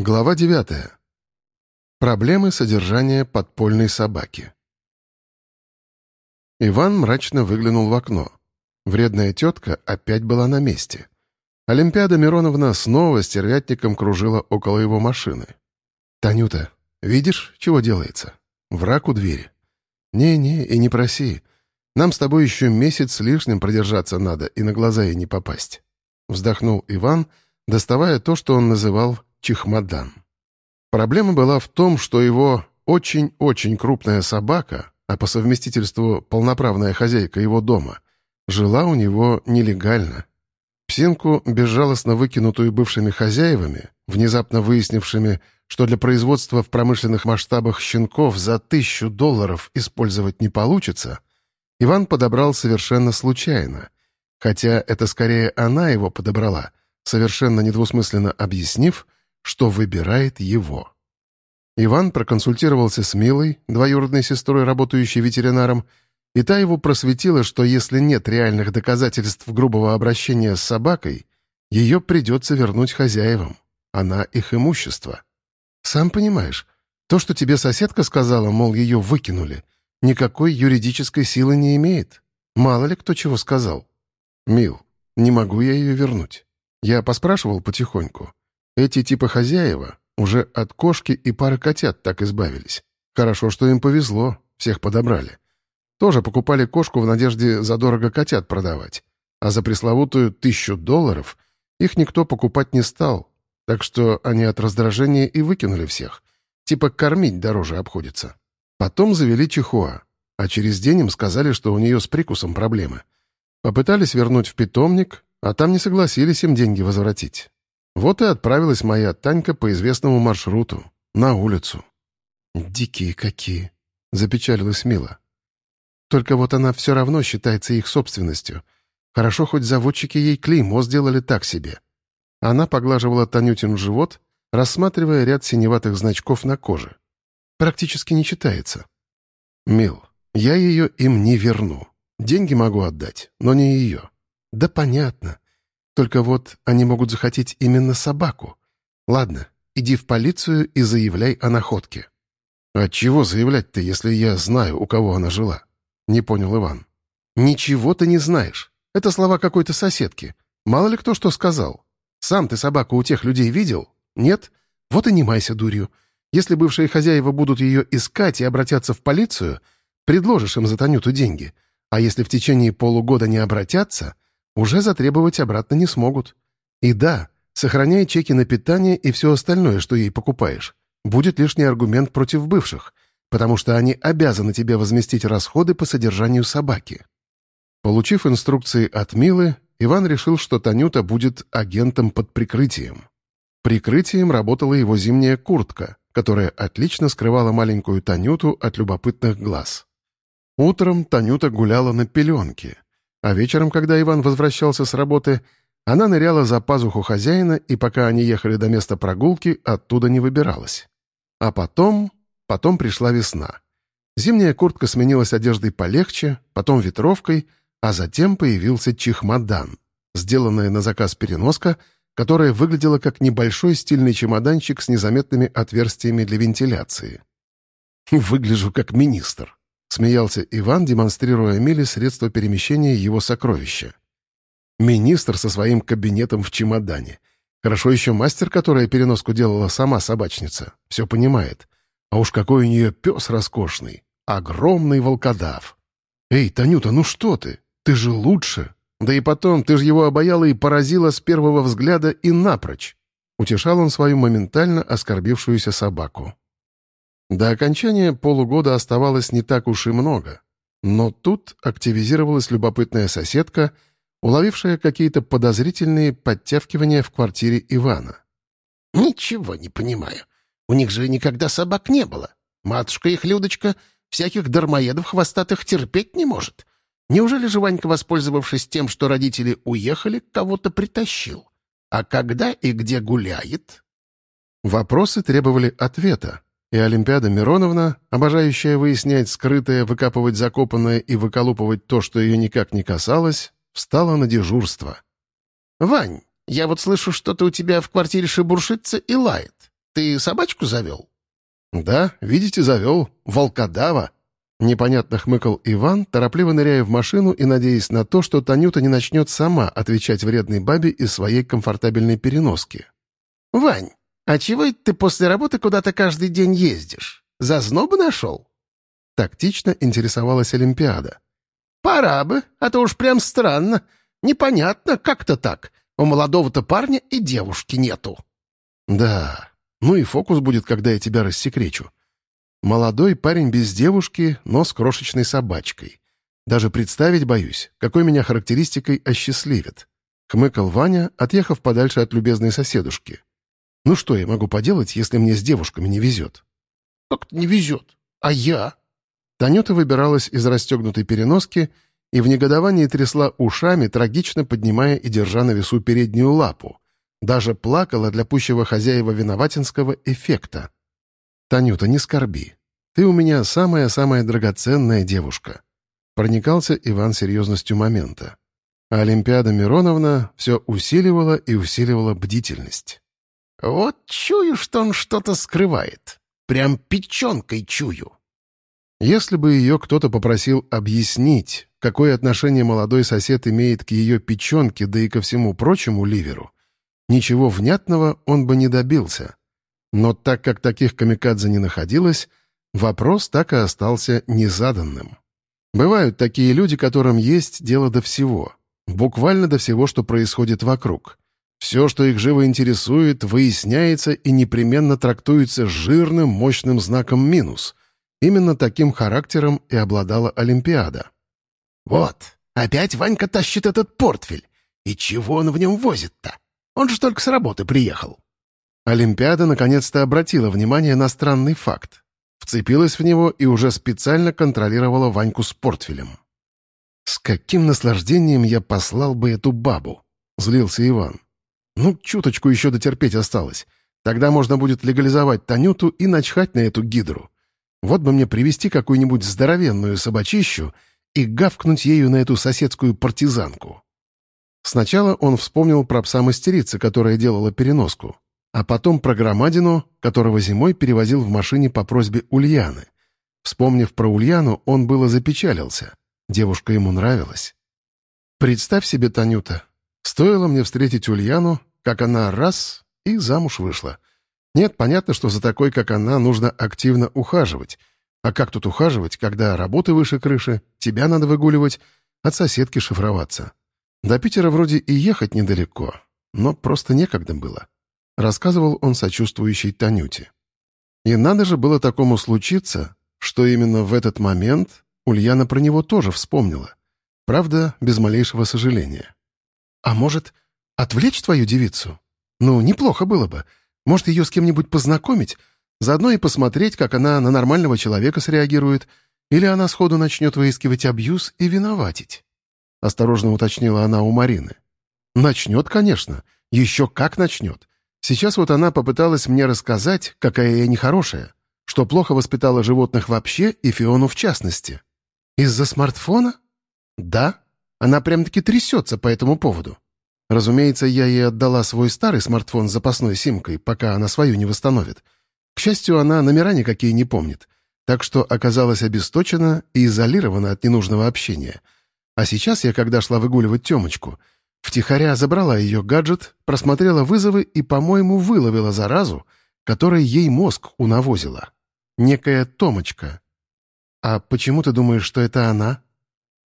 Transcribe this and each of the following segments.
Глава 9. Проблемы содержания подпольной собаки. Иван мрачно выглянул в окно. Вредная тетка опять была на месте. Олимпиада Мироновна снова стервятником кружила около его машины. «Танюта, видишь, чего делается? Враг у двери. Не-не, и не проси. Нам с тобой еще месяц с лишним продержаться надо и на глаза ей не попасть». Вздохнул Иван, доставая то, что он называл чехмадан. Проблема была в том, что его очень-очень крупная собака, а по совместительству полноправная хозяйка его дома, жила у него нелегально. Псинку, безжалостно выкинутую бывшими хозяевами, внезапно выяснившими, что для производства в промышленных масштабах щенков за тысячу долларов использовать не получится, Иван подобрал совершенно случайно, хотя это скорее она его подобрала, совершенно недвусмысленно объяснив, что выбирает его. Иван проконсультировался с Милой, двоюродной сестрой, работающей ветеринаром, и та его просветила, что если нет реальных доказательств грубого обращения с собакой, ее придется вернуть хозяевам. Она их имущество. Сам понимаешь, то, что тебе соседка сказала, мол, ее выкинули, никакой юридической силы не имеет. Мало ли кто чего сказал. Мил, не могу я ее вернуть. Я поспрашивал потихоньку. Эти типа хозяева уже от кошки и пары котят так избавились. Хорошо, что им повезло, всех подобрали. Тоже покупали кошку в надежде задорого котят продавать. А за пресловутую тысячу долларов их никто покупать не стал, так что они от раздражения и выкинули всех. Типа кормить дороже обходится. Потом завели чихуа, а через день им сказали, что у нее с прикусом проблемы. Попытались вернуть в питомник, а там не согласились им деньги возвратить. Вот и отправилась моя Танька по известному маршруту, на улицу. «Дикие какие!» — запечалилась Мила. «Только вот она все равно считается их собственностью. Хорошо, хоть заводчики ей клеймо сделали так себе». Она поглаживала Танютин живот, рассматривая ряд синеватых значков на коже. «Практически не читается». «Мил, я ее им не верну. Деньги могу отдать, но не ее». «Да понятно. Только вот они могут захотеть именно собаку. Ладно, иди в полицию и заявляй о находке». «А чего заявлять-то, если я знаю, у кого она жила?» — не понял Иван. «Ничего ты не знаешь. Это слова какой-то соседки. Мало ли кто что сказал. Сам ты собаку у тех людей видел? Нет? Вот и не майся дурью. Если бывшие хозяева будут ее искать и обратятся в полицию, предложишь им за Танюту деньги. А если в течение полугода не обратятся, уже затребовать обратно не смогут. И да, сохраняй чеки на питание и все остальное, что ей покупаешь. Будет лишний аргумент против бывших, потому что они обязаны тебе возместить расходы по содержанию собаки. Получив инструкции от Милы, Иван решил, что Танюта будет агентом под прикрытием. Прикрытием работала его зимняя куртка, которая отлично скрывала маленькую Танюту от любопытных глаз. Утром Танюта гуляла на пеленке, а вечером, когда Иван возвращался с работы, она ныряла за пазуху хозяина, и пока они ехали до места прогулки, оттуда не выбиралась. А потом... потом пришла весна. Зимняя куртка сменилась одеждой полегче, потом ветровкой, а затем появился чехмадан, сделанная на заказ переноска, которая выглядела как небольшой стильный чемоданчик с незаметными отверстиями для вентиляции. «Выгляжу как министр», — смеялся Иван, демонстрируя Миле средства перемещения его сокровища. Министр со своим кабинетом в чемодане. Хорошо еще мастер, которая переноску делала сама собачница. Все понимает. А уж какой у нее пес роскошный. Огромный волкодав. «Эй, Танюта, ну что ты? Ты же лучше. Да и потом, ты же его обаяла и поразила с первого взгляда и напрочь». Утешал он свою моментально оскорбившуюся собаку. До окончания полугода оставалось не так уж и много. Но тут активизировалась любопытная соседка, уловившая какие-то подозрительные подтявкивания в квартире Ивана. «Ничего не понимаю. У них же никогда собак не было. Матушка их, Людочка, всяких дармоедов хвостатых терпеть не может. Неужели же Ванька, воспользовавшись тем, что родители уехали, кого-то притащил? А когда и где гуляет?» Вопросы требовали ответа, и Олимпиада Мироновна, обожающая выяснять скрытое, выкапывать закопанное и выколупывать то, что ее никак не касалось, встала на дежурство. «Вань, я вот слышу, что-то у тебя в квартире шебуршится и лает. ты собачку завел?» «Да, видите, завел. Волкодава». Непонятно хмыкал Иван, торопливо ныряя в машину и надеясь на то, что Танюта не начнет сама отвечать вредной бабе из своей комфортабельной переноски. «Вань, а чего ты после работы куда-то каждый день ездишь? Зазнобы нашел?» Тактично интересовалась Олимпиада. «Пора бы, а то уж прям странно. Непонятно, как-то так. У молодого-то парня и девушки нету». «Да, ну и фокус будет, когда я тебя рассекречу. Молодой парень без девушки, но с крошечной собачкой. Даже представить боюсь, какой меня характеристикой осчастливит. Хмыкал Ваня, отъехав подальше от любезной соседушки. Ну что я могу поделать, если мне с девушками не везет? Как-то не везет. А я? Танюта выбиралась из расстегнутой переноски и в негодовании трясла ушами, трагично поднимая и держа на весу переднюю лапу. Даже плакала для пущего хозяева виноватинского эффекта. «Танюта, не скорби. Ты у меня самая-самая драгоценная девушка». Проникался Иван серьезностью момента. А Олимпиада Мироновна все усиливала и усиливала бдительность. «Вот чую, что он что-то скрывает. Прям печенкой чую». Если бы ее кто-то попросил объяснить, какое отношение молодой сосед имеет к ее печенке, да и ко всему прочему ливеру, ничего внятного он бы не добился. Но так как таких камикадзе не находилось, вопрос так и остался незаданным. Бывают такие люди, которым есть дело до всего. Буквально до всего, что происходит вокруг. Все, что их живо интересует, выясняется и непременно трактуется жирным, мощным знаком минус. Именно таким характером и обладала Олимпиада. «Вот, опять Ванька тащит этот портфель. И чего он в нем возит-то? Он же только с работы приехал». Олимпиада наконец-то обратила внимание на странный факт. Вцепилась в него и уже специально контролировала Ваньку с портфелем. «С каким наслаждением я послал бы эту бабу?» — злился Иван. «Ну, чуточку еще дотерпеть осталось. Тогда можно будет легализовать Танюту и начхать на эту гидру. Вот бы мне привести какую-нибудь здоровенную собачищу и гавкнуть ею на эту соседскую партизанку». Сначала он вспомнил про пса-мастерицы, которая делала переноску а потом про громадину, которого зимой перевозил в машине по просьбе Ульяны. Вспомнив про Ульяну, он было запечалился. Девушка ему нравилась. Представь себе, Танюта, стоило мне встретить Ульяну, как она раз и замуж вышла. Нет, понятно, что за такой, как она, нужно активно ухаживать. А как тут ухаживать, когда работы выше крыши, тебя надо выгуливать, от соседки шифроваться? До Питера вроде и ехать недалеко, но просто некогда было рассказывал он сочувствующей Танюте. И надо же было такому случиться, что именно в этот момент Ульяна про него тоже вспомнила. Правда, без малейшего сожаления. «А может, отвлечь твою девицу? Ну, неплохо было бы. Может, ее с кем-нибудь познакомить, заодно и посмотреть, как она на нормального человека среагирует, или она сходу начнет выискивать абьюз и виноватить?» Осторожно уточнила она у Марины. «Начнет, конечно. Еще как начнет. Сейчас вот она попыталась мне рассказать, какая я нехорошая, что плохо воспитала животных вообще и Фиону в частности. Из-за смартфона? Да. Она прям-таки трясется по этому поводу. Разумеется, я ей отдала свой старый смартфон с запасной симкой, пока она свою не восстановит. К счастью, она номера никакие не помнит, так что оказалась обесточена и изолирована от ненужного общения. А сейчас я, когда шла выгуливать Темочку, Втихаря забрала ее гаджет, просмотрела вызовы и, по-моему, выловила заразу, которой ей мозг унавозила. Некая Томочка. А почему ты думаешь, что это она?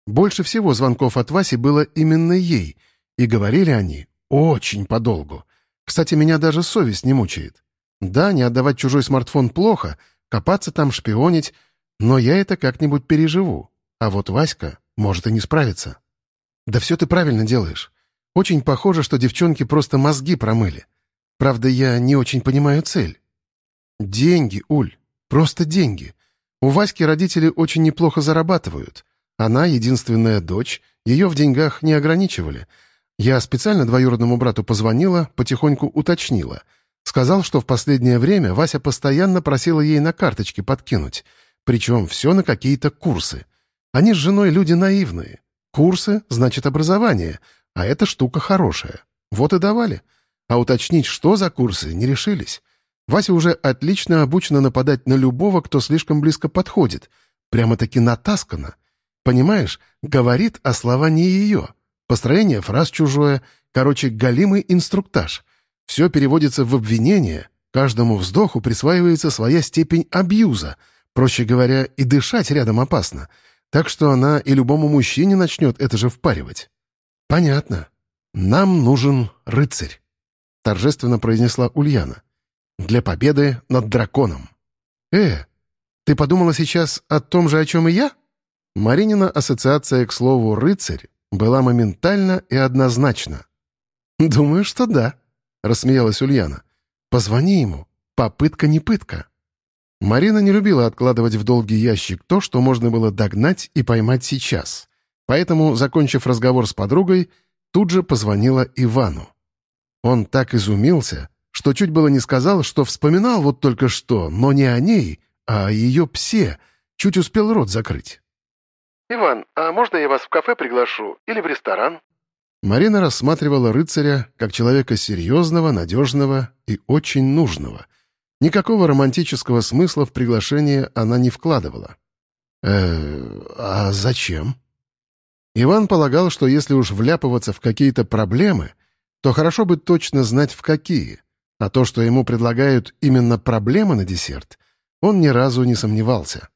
Больше всего звонков от Васи было именно ей, и говорили они очень подолгу. Кстати, меня даже совесть не мучает. Да, не отдавать чужой смартфон плохо, копаться там, шпионить, но я это как-нибудь переживу. А вот Васька может и не справиться. «Да все ты правильно делаешь. Очень похоже, что девчонки просто мозги промыли. Правда, я не очень понимаю цель». «Деньги, Уль. Просто деньги. У Васьки родители очень неплохо зарабатывают. Она единственная дочь, ее в деньгах не ограничивали. Я специально двоюродному брату позвонила, потихоньку уточнила. Сказал, что в последнее время Вася постоянно просила ей на карточки подкинуть. Причем все на какие-то курсы. Они с женой люди наивные. Курсы — значит образование, а эта штука хорошая. Вот и давали. А уточнить, что за курсы, не решились. Вася уже отлично обучена нападать на любого, кто слишком близко подходит. Прямо-таки натаскана. Понимаешь, говорит, а слова не ее. Построение фраз чужое. Короче, галимый инструктаж. Все переводится в обвинение. Каждому вздоху присваивается своя степень абьюза. Проще говоря, и дышать рядом опасно. Так что она и любому мужчине начнет это же впаривать. Понятно. Нам нужен рыцарь. Торжественно произнесла Ульяна для победы над драконом. «Э, ты подумала сейчас о том же, о чем и я?» Маринина ассоциация к слову «рыцарь» была моментальна и однозначна. «Думаю, что да», — рассмеялась Ульяна. «Позвони ему. Попытка не пытка». Марина не любила откладывать в долгий ящик то, что можно было догнать и поймать сейчас. Поэтому, закончив разговор с подругой, тут же позвонила Ивану. Он так изумился, что чуть было не сказал, что вспоминал вот только что, но не о ней, а о ее псе, чуть успел рот закрыть. «Иван, а можно я вас в кафе приглашу или в ресторан?» Марина рассматривала рыцаря как человека серьезного, надежного и очень нужного. Никакого романтического смысла в приглашение она не вкладывала. «Э, а зачем?» Иван полагал, что если уж вляпываться в какие-то проблемы, то хорошо бы точно знать в какие — а то, что ему предлагают именно проблемы на десерт, он ни разу не сомневался.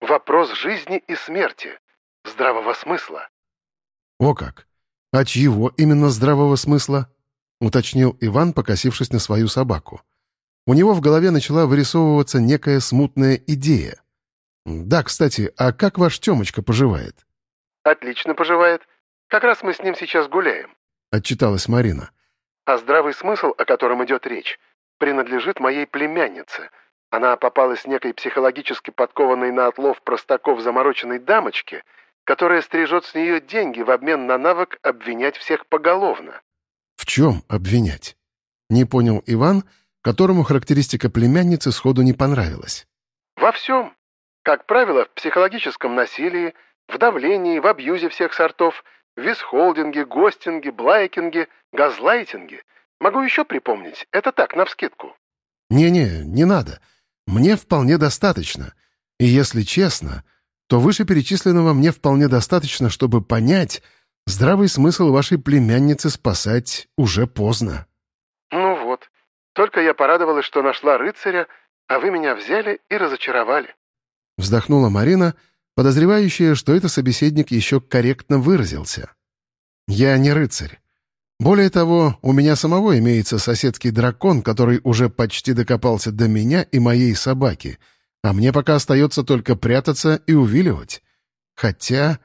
«Вопрос жизни и смерти. Здравого смысла». «О как! А чьего именно здравого смысла?» — уточнил Иван, покосившись на свою собаку. У него в голове начала вырисовываться некая смутная идея. «Да, кстати, а как ваш Темочка поживает?» «Отлично поживает. Как раз мы с ним сейчас гуляем», — отчиталась Марина. А здравый смысл, о котором идет речь, принадлежит моей племяннице. Она попалась некой психологически подкованной на отлов простаков замороченной дамочке, которая стрижет с нее деньги в обмен на навык обвинять всех поголовно. В чем обвинять? Не понял Иван, которому характеристика племянницы сходу не понравилась. Во всем. Как правило, в психологическом насилии, в давлении, в абьюзе всех сортов, Висхолдинги, гостинги, блайкинги, газлайтинги. Могу еще припомнить. Это так, навскидку. Не-не, не надо. Мне вполне достаточно. И если честно, то вышеперечисленного мне вполне достаточно, чтобы понять, здравый смысл вашей племянницы спасать уже поздно. Ну вот. Только я порадовалась, что нашла рыцаря, а вы меня взяли и разочаровали. Вздохнула Марина, — подозревающая, что это собеседник еще корректно выразился. «Я не рыцарь. Более того, у меня самого имеется соседский дракон, который уже почти докопался до меня и моей собаки, а мне пока остается только прятаться и увиливать. Хотя,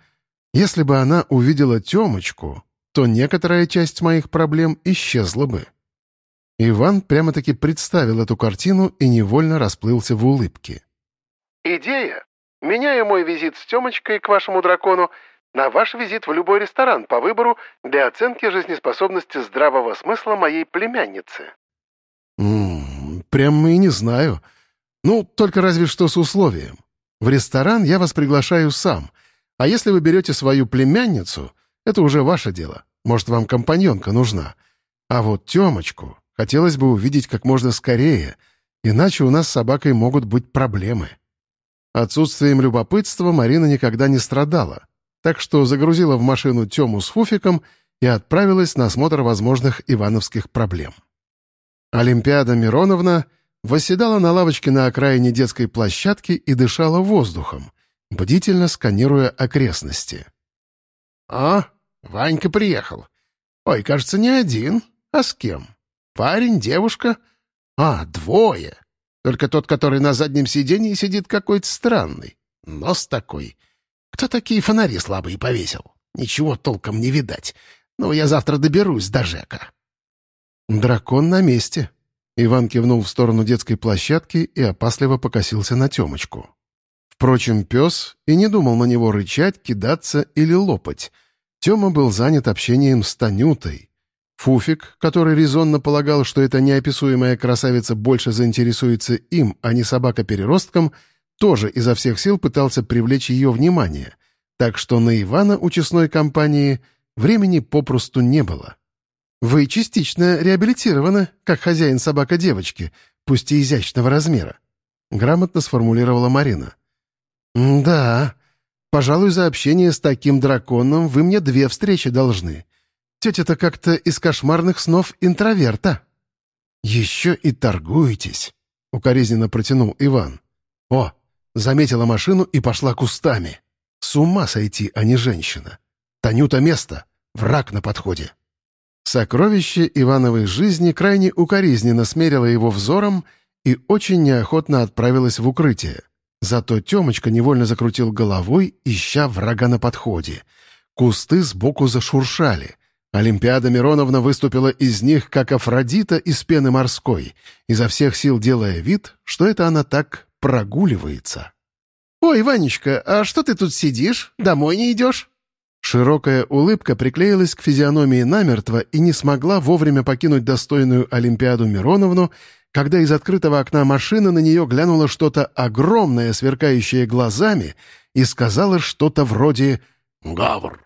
если бы она увидела Темочку, то некоторая часть моих проблем исчезла бы». Иван прямо-таки представил эту картину и невольно расплылся в улыбке. «Идея Меняю мой визит с Темочкой к вашему дракону на ваш визит в любой ресторан по выбору для оценки жизнеспособности здравого смысла моей племянницы». «Ммм, прямо и не знаю. Ну, только разве что с условием. В ресторан я вас приглашаю сам, а если вы берете свою племянницу, это уже ваше дело. Может, вам компаньонка нужна. А вот Темочку хотелось бы увидеть как можно скорее, иначе у нас с собакой могут быть проблемы». Отсутствием любопытства Марина никогда не страдала, так что загрузила в машину Тему с Фуфиком и отправилась на осмотр возможных ивановских проблем. Олимпиада Мироновна восседала на лавочке на окраине детской площадки и дышала воздухом, бдительно сканируя окрестности. «А, Ванька приехал. Ой, кажется, не один. А с кем? Парень, девушка? А, двое. Только тот, который на заднем сиденье сидит, какой-то странный. Нос такой. Кто такие фонари слабые повесил? Ничего толком не видать. Но я завтра доберусь до Жека. «Дракон на месте», — Иван кивнул в сторону детской площадки и опасливо покосился на Темочку. Впрочем, пес и не думал на него рычать, кидаться или лопать. Тема был занят общением с Танютой, Фуфик, который резонно полагал, что эта неописуемая красавица больше заинтересуется им, а не собака-переростком, тоже изо всех сил пытался привлечь ее внимание, так что на Ивана у честной компании времени попросту не было. Вы частично реабилитированы, как хозяин собака-девочки, пусть и изящного размера», — грамотно сформулировала Марина. «Да, пожалуй, за общение с таким драконом вы мне две встречи должны. Тетя-то как-то из кошмарных снов интроверта». «Еще и торгуетесь», — укоризненно протянул Иван. «О, заметила машину и пошла кустами. С ума сойти, а не женщина. Танюта место, враг на подходе». Сокровище Ивановой жизни крайне укоризненно смерило его взором и очень неохотно отправилось в укрытие. Зато Темочка невольно закрутил головой, ища врага на подходе. Кусты сбоку зашуршали. Олимпиада Мироновна выступила из них, как Афродита из пены морской, изо всех сил делая вид, что это она так прогуливается. «Ой, Ванечка, а что ты тут сидишь? Домой не идешь?» Широкая улыбка приклеилась к физиономии намертво и не смогла вовремя покинуть достойную Олимпиаду Мироновну, когда из открытого окна машины на нее глянуло что-то огромное, сверкающее глазами, и сказала что-то вроде «Гавр».